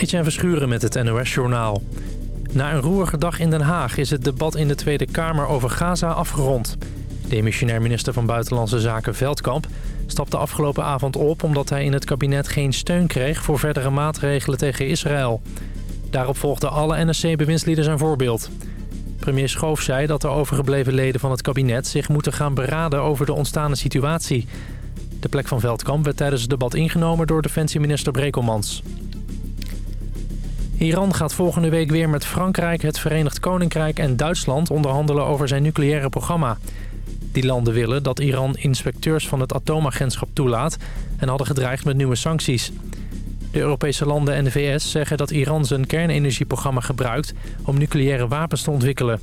Etienne Verschuren met het NOS-journaal. Na een roerige dag in Den Haag is het debat in de Tweede Kamer over Gaza afgerond. Demissionair minister van Buitenlandse Zaken Veldkamp stapte afgelopen avond op... omdat hij in het kabinet geen steun kreeg voor verdere maatregelen tegen Israël. Daarop volgden alle NSC-bewindslieden zijn voorbeeld. Premier Schoof zei dat de overgebleven leden van het kabinet... zich moeten gaan beraden over de ontstane situatie. De plek van Veldkamp werd tijdens het debat ingenomen door defensieminister Brekelmans. Iran gaat volgende week weer met Frankrijk, het Verenigd Koninkrijk en Duitsland onderhandelen over zijn nucleaire programma. Die landen willen dat Iran inspecteurs van het atoomagentschap toelaat en hadden gedreigd met nieuwe sancties. De Europese landen en de VS zeggen dat Iran zijn kernenergieprogramma gebruikt om nucleaire wapens te ontwikkelen.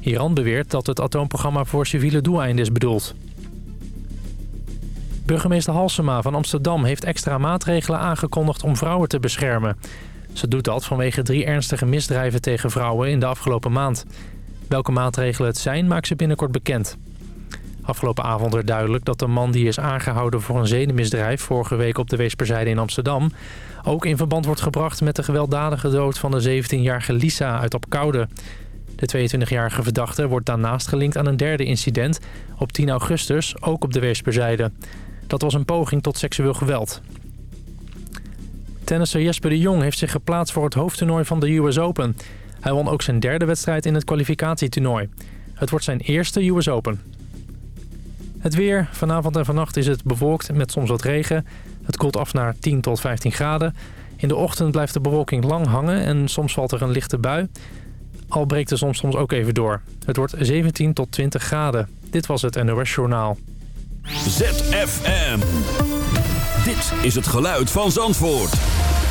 Iran beweert dat het atoomprogramma voor civiele doeleinden is bedoeld. Burgemeester Halsema van Amsterdam heeft extra maatregelen aangekondigd om vrouwen te beschermen. Ze doet dat vanwege drie ernstige misdrijven tegen vrouwen in de afgelopen maand. Welke maatregelen het zijn, maakt ze binnenkort bekend. Afgelopen avond werd duidelijk dat de man die is aangehouden voor een zedenmisdrijf... vorige week op de Weesperzijde in Amsterdam... ook in verband wordt gebracht met de gewelddadige dood van de 17-jarige Lisa uit Opkoude. De 22-jarige verdachte wordt daarnaast gelinkt aan een derde incident... op 10 augustus, ook op de Weesperzijde. Dat was een poging tot seksueel geweld. Tennisser Jesper de Jong heeft zich geplaatst voor het hoofdtoernooi van de US Open. Hij won ook zijn derde wedstrijd in het kwalificatietoernooi. Het wordt zijn eerste US Open. Het weer. Vanavond en vannacht is het bewolkt met soms wat regen. Het koelt af naar 10 tot 15 graden. In de ochtend blijft de bewolking lang hangen en soms valt er een lichte bui. Al breekt de zon soms ook even door. Het wordt 17 tot 20 graden. Dit was het NOS Journaal. ZFM. Dit is het geluid van Zandvoort.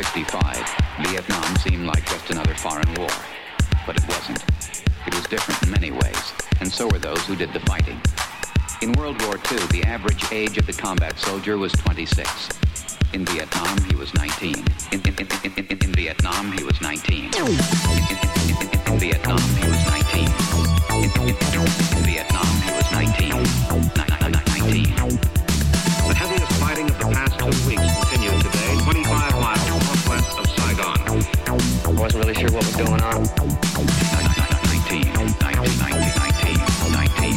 1965, Vietnam seemed like just another foreign war. But it wasn't. It was different in many ways, and so were those who did the fighting. In World War II, the average age of the combat soldier was 26. In Vietnam, he was 19. In, in, in, in, in, Vietnam, he was 19. In, Vietnam, he was 19. In, Vietnam, he was 19. Ni- ni- ni- 19. The heaviest fighting of the past two weeks continued today, really sure what was going on. 19, 19, 19, 19, 19.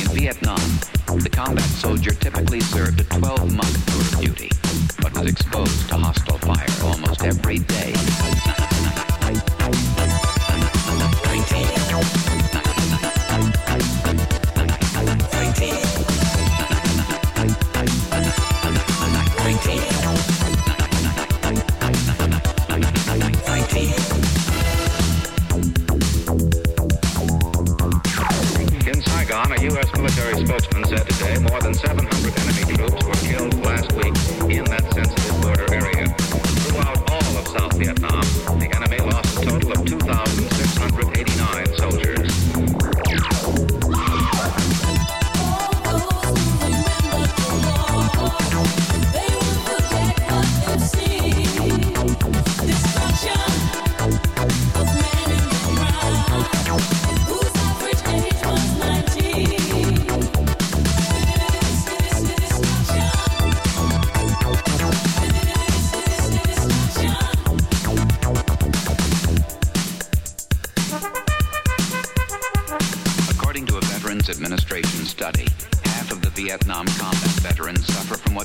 In Vietnam, the combat soldier typically served a 12-month tour of duty, but was exposed to hostile fire almost every day.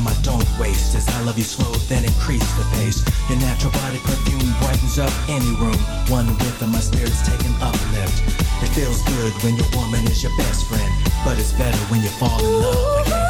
time I don't waste. As I love you slow, then increase the pace. Your natural body perfume brightens up any room. One whiff and my spirit's taking uplift. It feels good when your woman is your best friend But it's better when you fall in love again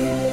Bye.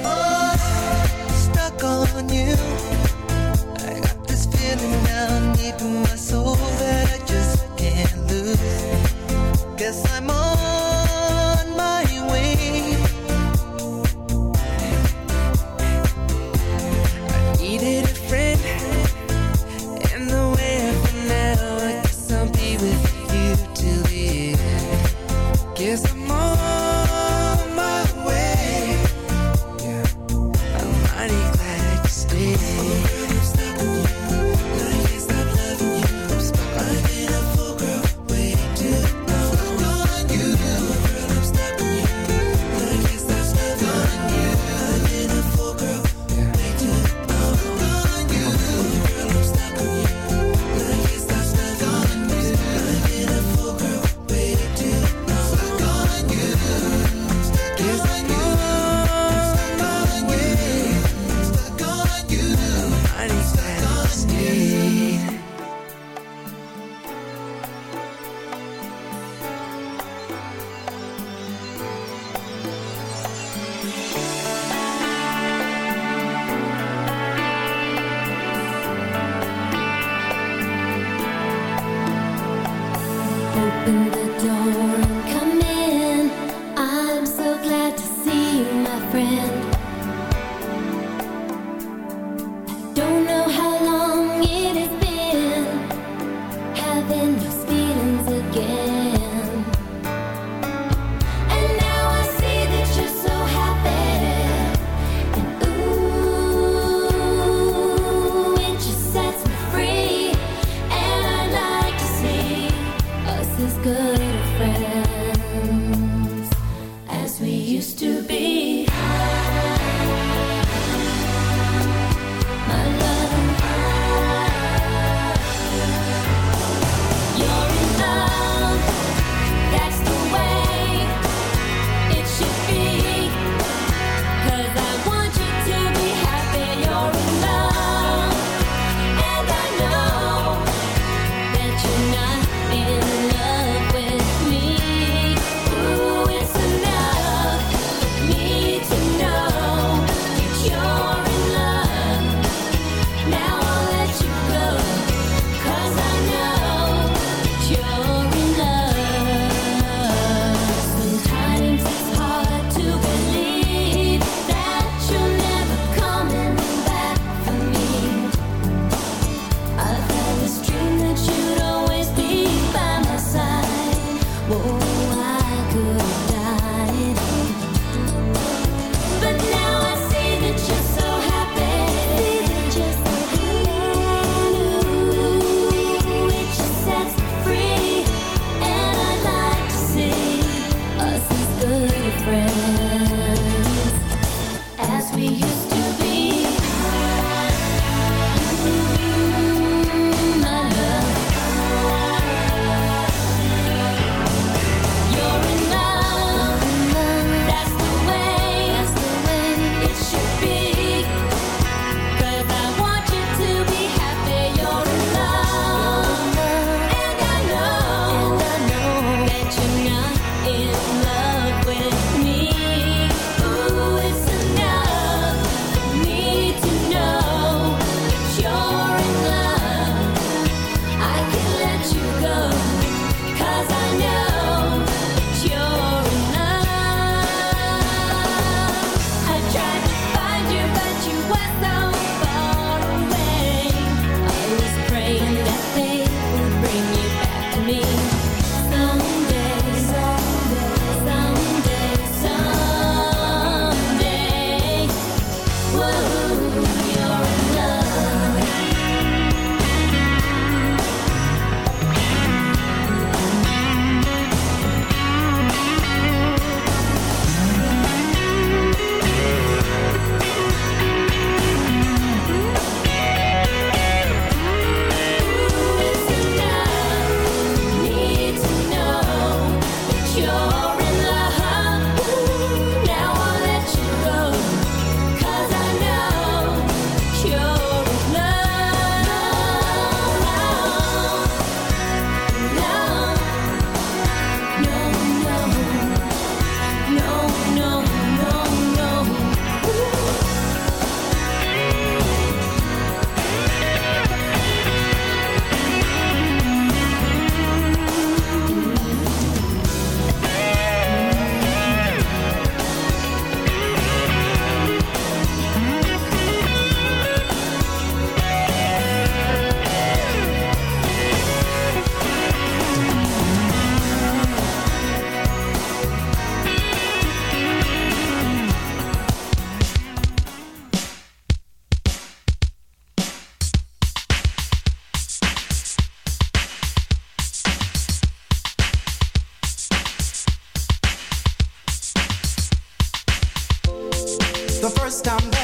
someday.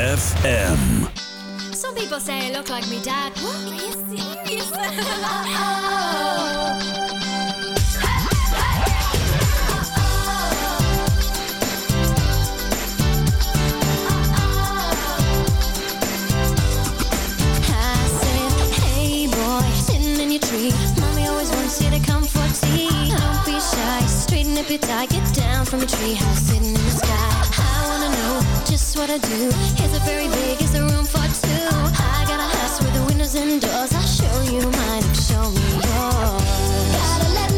FM. Some people say I look like me dad. What? Are you serious? oh. Don't be shy, straighten up your tie, get down from a treehouse sitting in the sky just what I do. Is a very big? it's a room for two? I got a house with the windows and doors. I'll show you mine, show me yours. Gotta let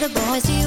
the boys you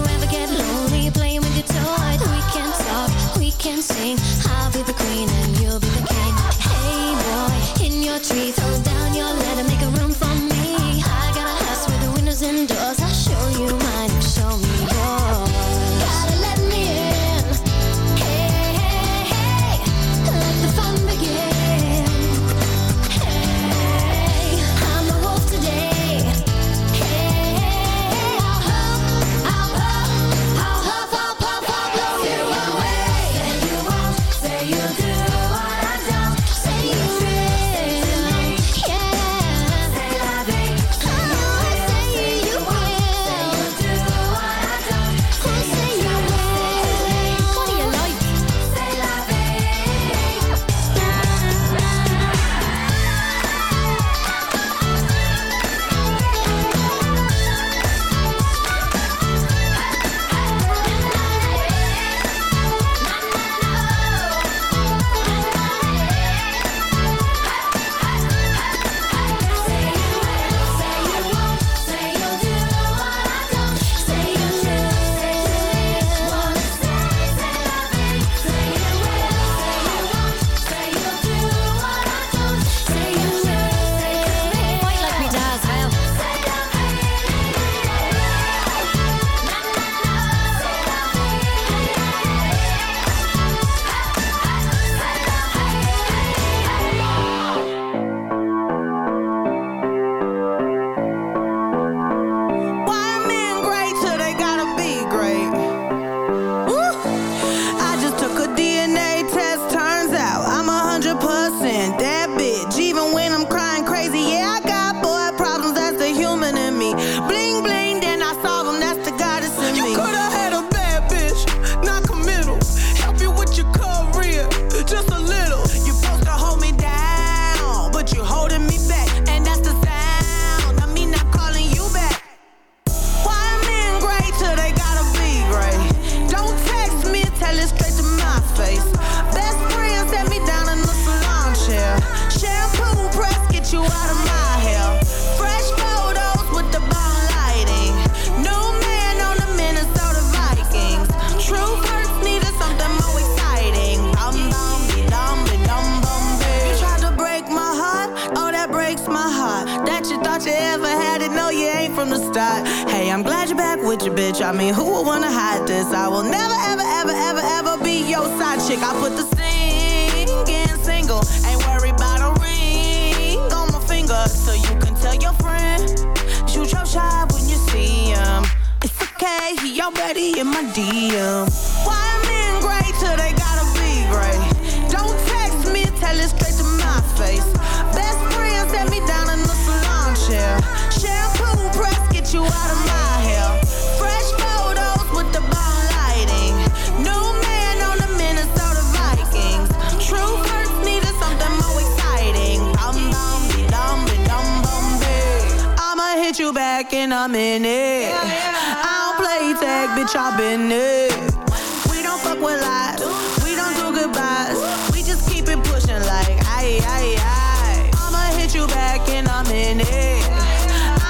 back and I'm in it. Yeah, yeah. I don't play tag, bitch, I've been it. We don't fuck with lies, we don't do goodbyes. We just keep it pushing like aye, aye, aye. I'ma hit you back i in. I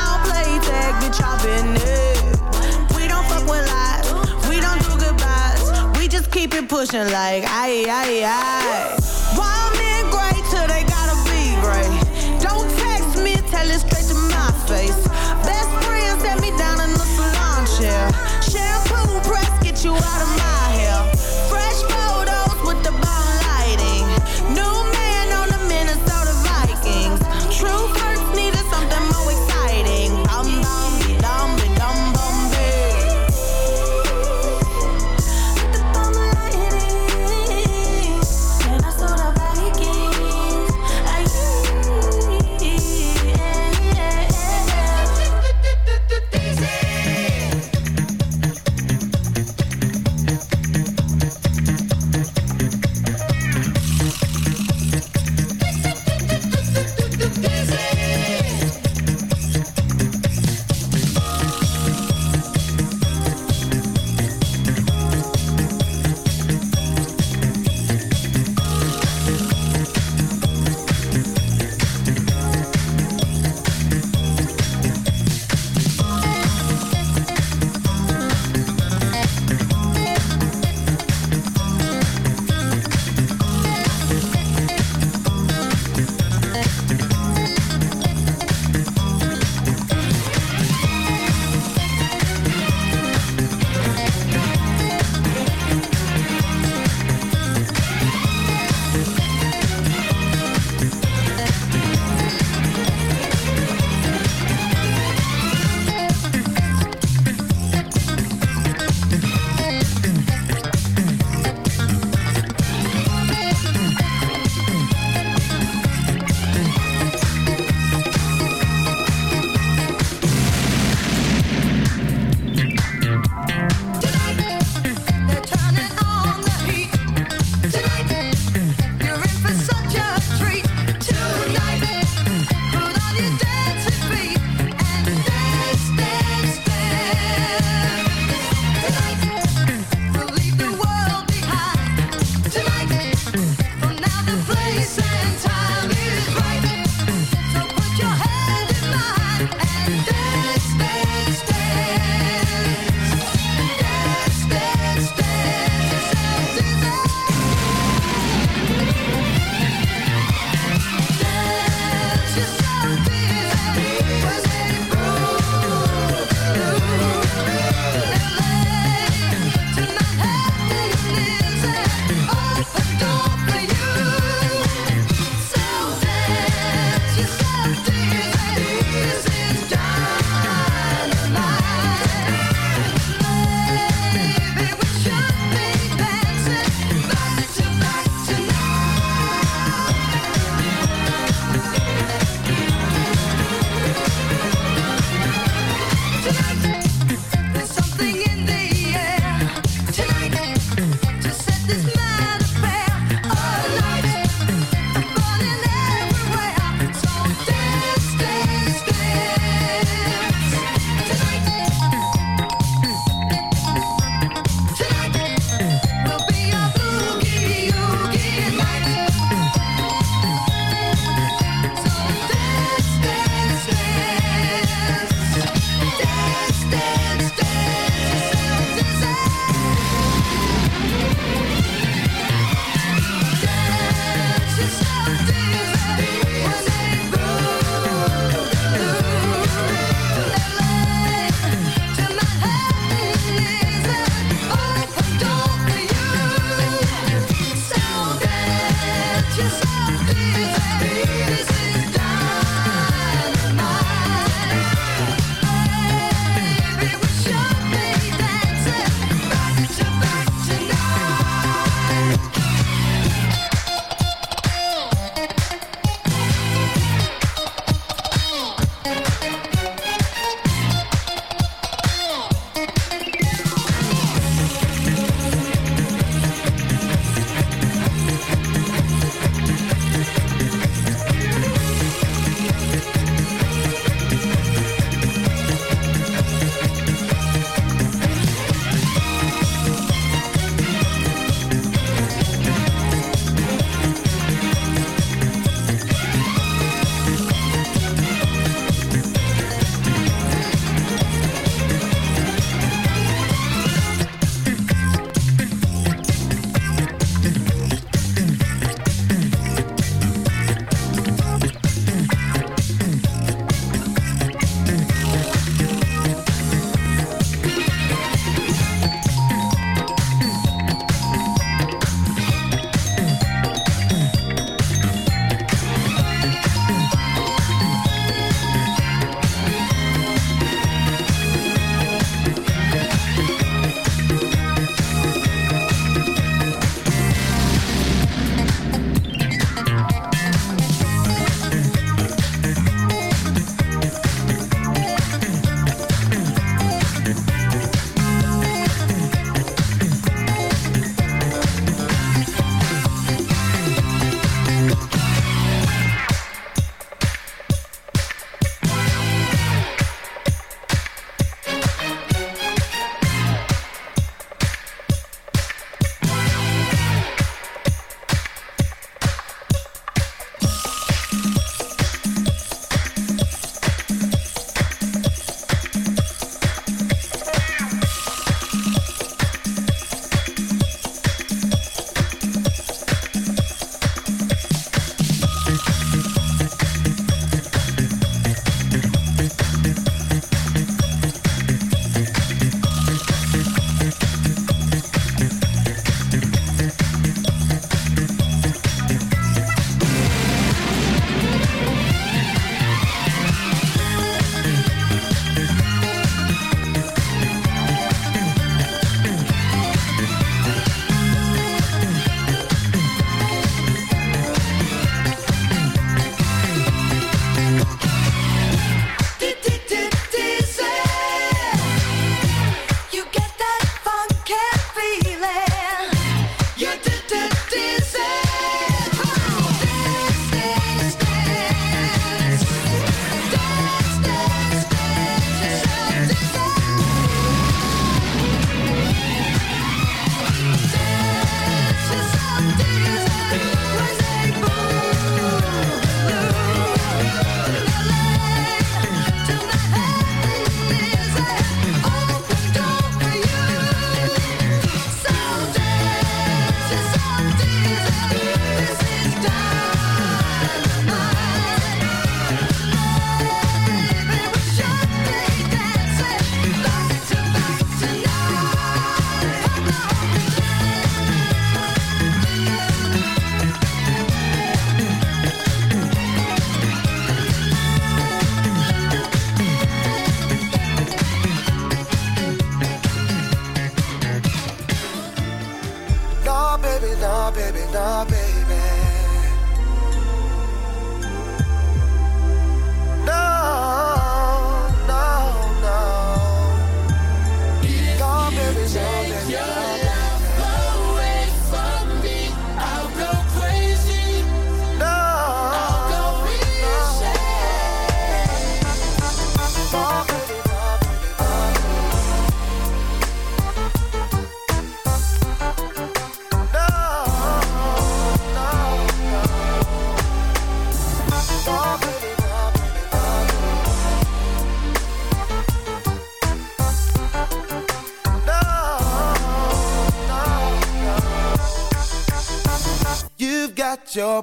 don't play tag, bitch, i it. We don't fuck with lies, we don't do goodbyes. We just keep it pushing like aye, aye, aye.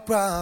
Got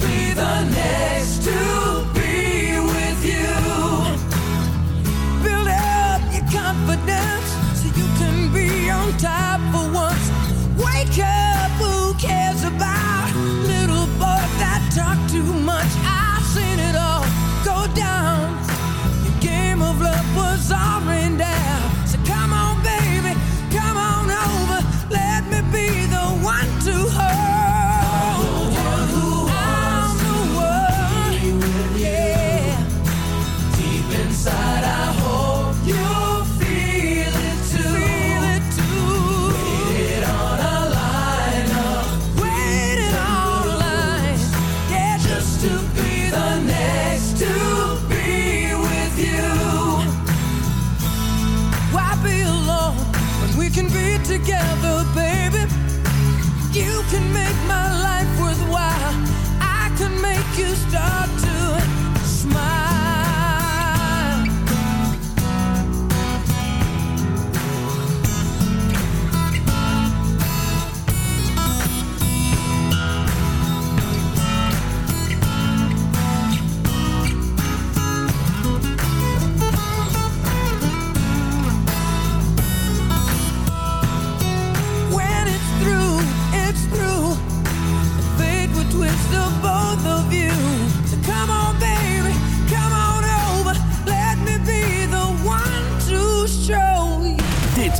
be the next to